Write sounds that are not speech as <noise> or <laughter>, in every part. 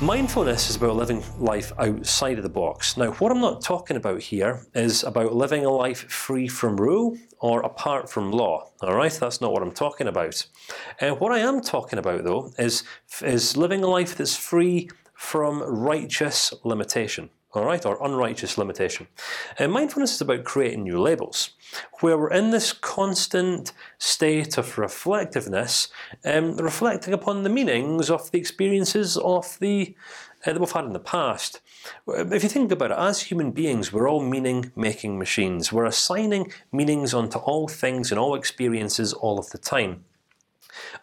Mindfulness is about living life outside of the box. Now, what I'm not talking about here is about living a life free from rule or apart from law. All right, that's not what I'm talking about. And what I am talking about, though, is is living a life that's free from righteous limitation all right, or unrighteous limitation. And mindfulness is about creating new labels, where we're in this constant state of reflectiveness, um, reflecting upon the meanings of the experiences of the uh, that we've had in the past. If you think about it, as human beings, we're all meaning-making machines. We're assigning meanings onto all things and all experiences all of the time.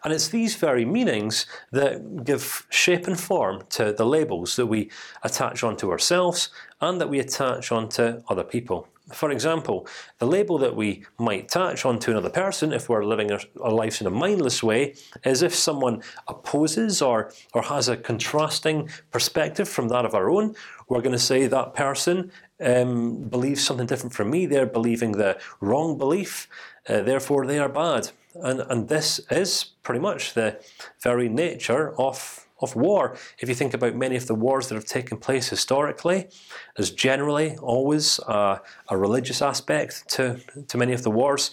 And it's these very meanings that give shape and form to the labels that we attach onto ourselves and that we attach onto other people. For example, the label that we might attach onto another person, if we're living our lives in a mindless way, is if someone opposes or or has a contrasting perspective from that of our own. We're going to say that person um, believes something different from me. They're believing the wrong belief, uh, therefore they are bad and and this is pretty much the very nature of of war. If you think about many of the wars that have taken place historically, there's generally always a religious aspect to to many of the wars,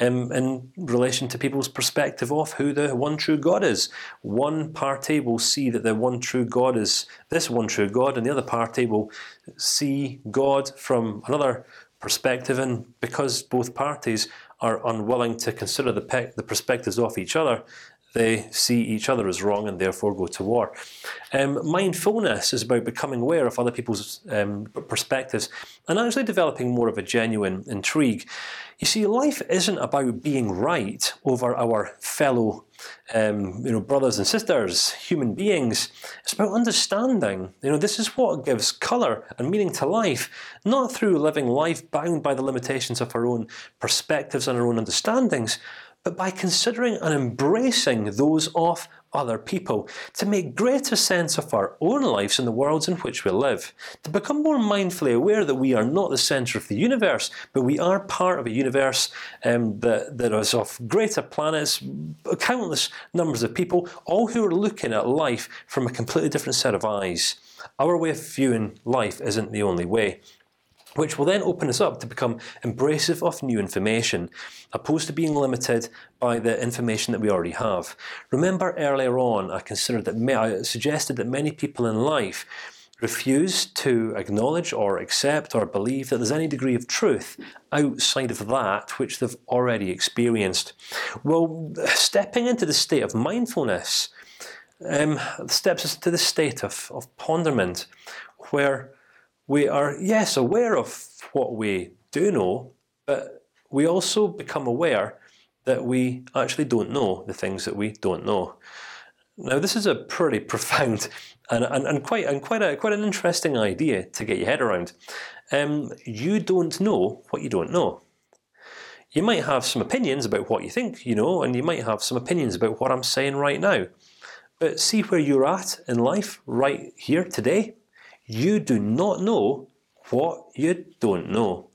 um, in relation to people's perspective of who the one true God is. One party will see that the one true God is this one true God, and the other party will see God from another perspective, and because both parties are unwilling to consider the the perspectives of each other, they see each other as wrong and therefore go to war. Um, mindfulness is about becoming aware of other people's um, perspectives and actually developing more of a genuine intrigue. You see, life isn't about being right over our fellow, um, you know, brothers and sisters, human beings. It's about understanding. You know, this is what gives color and meaning to life, not through living life bound by the limitations of our own perspectives and our own understandings, but by considering and embracing those of other people, to make greater sense of our own lives and the worlds in which we live, to become more mindfully aware that we are not the center of the universe, but we are part of a universe um, that that is of greater planets, countless numbers of people, all who are looking at life from a completely different set of eyes. Our way of viewing life isn't the only way which will then open us up to become embracive of new information, opposed to being limited by the information that we already have. Remember earlier on, I considered that I suggested that many people in life refuse to acknowledge or accept or believe that there's any degree of truth outside of that which they've already experienced. Well, stepping into the state of mindfulness um, steps us to the state of, of ponderment, where we are yes aware of what we do know, but we also become aware that we actually don't know the things that we don't know. Now, this is a pretty <laughs> profound and, and, and quite and quite a quite an interesting idea to get your head around. Um, you don't know what you don't know. You might have some opinions about what you think you know, and you might have some opinions about what I'm saying right now. But see where you're at in life right here today. You do not know what you don't know.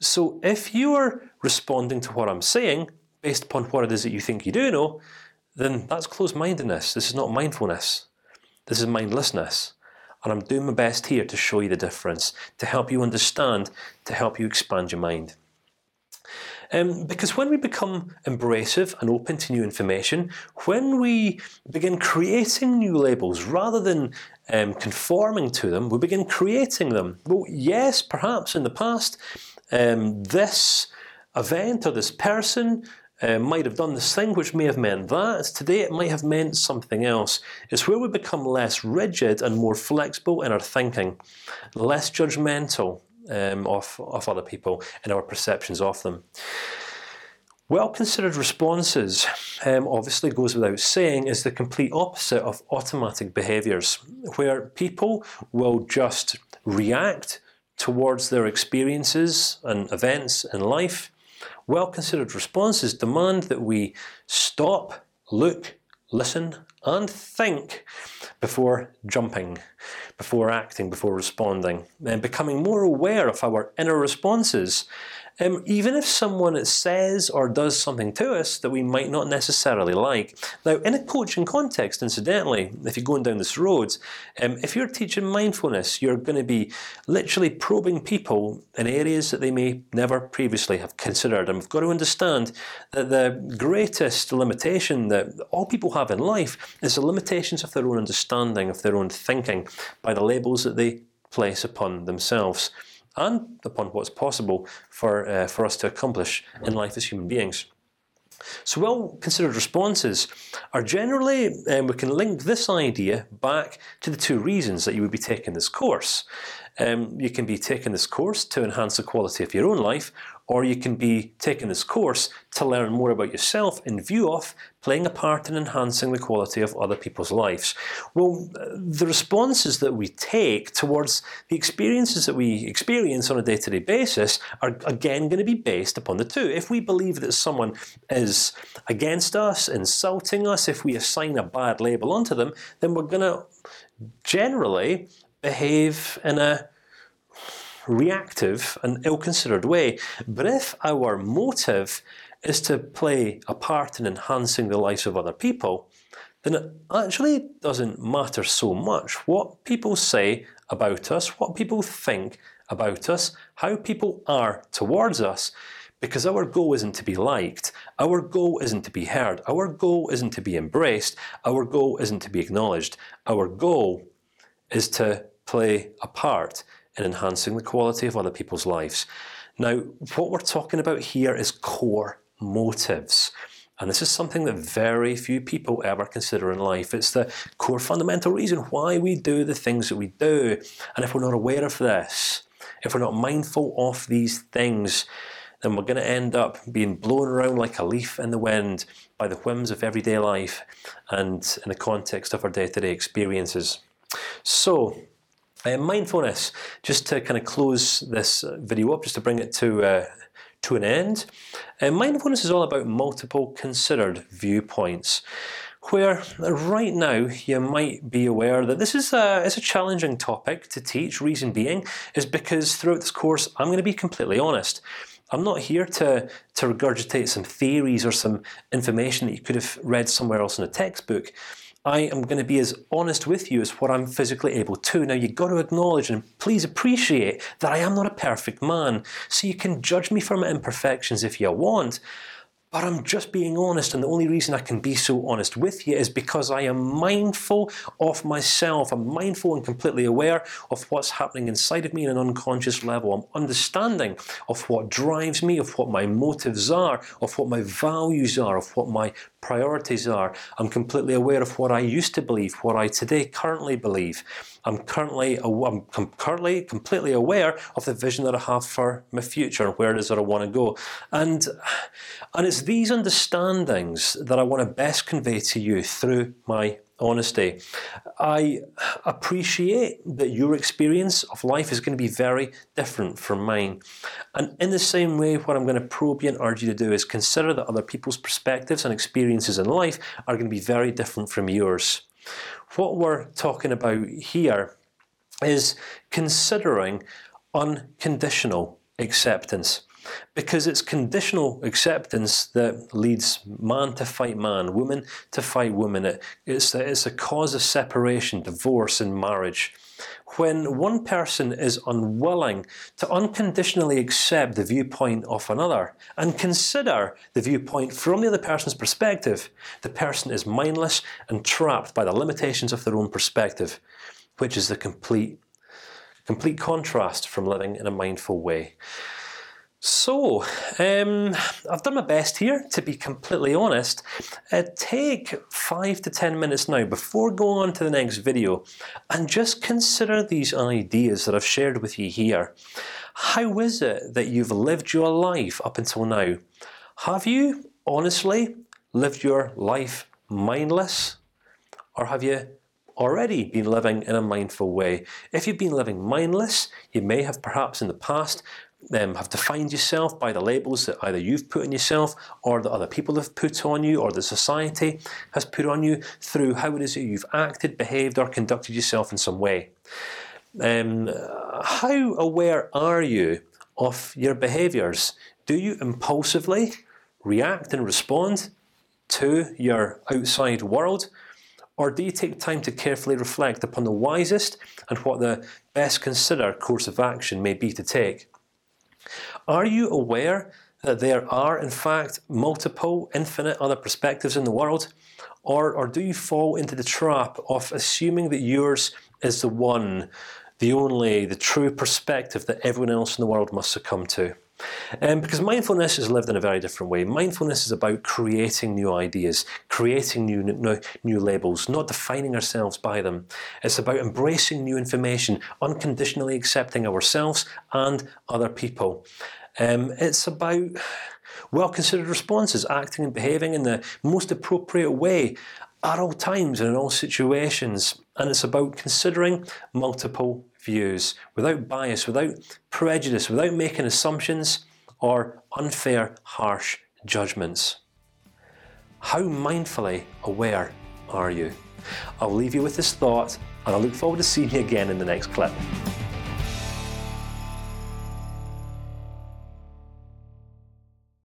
So if you are responding to what I'm saying based upon what it is that you think you do know, then that's closed-mindedness. This is not mindfulness. This is mindlessness. And I'm doing my best here to show you the difference, to help you understand, to help you expand your mind. Um, because when we become embracive and open to new information, when we begin creating new labels rather than um, conforming to them, we begin creating them. Well, yes, perhaps in the past, um, this event or this person uh, might have done this thing, which may have meant that. Today, it might have meant something else. It's where we become less rigid and more flexible in our thinking, less judgmental, um, of of other people and our perceptions of them. Well considered responses, um, obviously goes without saying, is the complete opposite of automatic behaviors, where people will just react towards their experiences and events in life. Well considered responses demand that we stop, look, listen, and think before jumping, before acting, before responding, and becoming more aware of our inner responses Um, even if someone says or does something to us that we might not necessarily like. Now, in a coaching context, incidentally, if you're going down this road, um, if you're teaching mindfulness, you're going to be literally probing people in areas that they may never previously have considered. And we've got to understand that the greatest limitation that all people have in life is the limitations of their own understanding, of their own thinking, by the labels that they place upon themselves and upon what's possible for uh, for us to accomplish in life as human beings. So well-considered responses are generally, um, we can link this idea back to the two reasons that you would be taking this course. Um, you can be taking this course to enhance the quality of your own life, or you can be taking this course to learn more about yourself in view of playing a part in enhancing the quality of other people's lives. Well, the responses that we take towards the experiences that we experience on a day-to-day -day basis are again going to be based upon the two. If we believe that someone is against us, insulting us, if we assign a bad label onto them, then we're going to generally behave in a reactive and ill-considered way. But if our motive is to play a part in enhancing the lives of other people, then it actually doesn't matter so much what people say about us, what people think about us, how people are towards us. Because our goal isn't to be liked, our goal isn't to be heard, our goal isn't to be embraced, our goal isn't to be acknowledged. Our goal is to play a part in enhancing the quality of other people's lives. Now, what we're talking about here is core motives. And this is something that very few people ever consider in life. It's the core fundamental reason why we do the things that we do. And if we're not aware of this, if we're not mindful of these things, then we're going to end up being blown around like a leaf in the wind by the whims of everyday life and in the context of our day-to-day -day experiences. So, uh, mindfulness, just to kind of close this uh, video up, just to bring it to uh, to an end. Uh, mindfulness is all about multiple considered viewpoints. Where right now you might be aware that this is a it's a challenging topic to teach. Reason being is because throughout this course I'm going to be completely honest. I'm not here to to regurgitate some theories or some information that you could have read somewhere else in a textbook. I am going to be as honest with you as what I'm physically able to. Now you've got to acknowledge and please appreciate that I am not a perfect man. So you can judge me for my imperfections if you want, but I'm just being honest, and the only reason I can be so honest with you is because I am mindful of myself. I'm mindful and completely aware of what's happening inside of me in an unconscious level. I'm understanding of what drives me, of what my motives are, of what my values are, of what my priorities are. I'm completely aware of what I used to believe, what I today currently believe. I'm currently I'm currently completely aware of the vision that I have for my future and where it is that I want to go, and and it's these understandings that I want to best convey to you through my honesty. I appreciate that your experience of life is going to be very different from mine, and in the same way, what I'm going to probe you and urge you to do is consider that other people's perspectives and experiences in life are going to be very different from yours. What we're talking about here is considering unconditional acceptance because it's conditional acceptance that leads man to fight man, woman to fight woman. It, it's a, it's a cause of separation, divorce, and marriage. When one person is unwilling to unconditionally accept the viewpoint of another and consider the viewpoint from the other person's perspective, the person is mindless and trapped by the limitations of their own perspective, which is the complete, complete contrast from living in a mindful way. So, um, I've done my best here. To be completely honest, uh, take five to ten minutes now before going on to the next video, and just consider these ideas that I've shared with you here. How is it that you've lived your life up until now? Have you honestly lived your life mindless, or have you already been living in a mindful way. If you've been living mindless, you may have perhaps in the past um, have defined yourself by the labels that either you've put on yourself, or that other people have put on you, or the society has put on you through how it is that you've acted, behaved, or conducted yourself in some way. Um, how aware are you of your behaviours, Do you impulsively react and respond to your outside world, or do you take time to carefully reflect upon the wisest and what the best considered course of action may be to take? Are you aware that there are, in fact, multiple, infinite other perspectives in the world, or or do you fall into the trap of assuming that yours is the one, the only, the true perspective that everyone else in the world must succumb to? Um, because mindfulness is lived in a very different way. Mindfulness is about creating new ideas, creating new, new new labels, not defining ourselves by them. It's about embracing new information, unconditionally accepting ourselves and other people. Um, it's about well-considered responses, acting and behaving in the most appropriate way at all times and in all situations. And it's about considering multiple views without bias, without prejudice, without making assumptions or unfair, harsh judgments. How mindfully aware are you? I'll leave you with this thought, and I look forward to seeing you again in the next clip.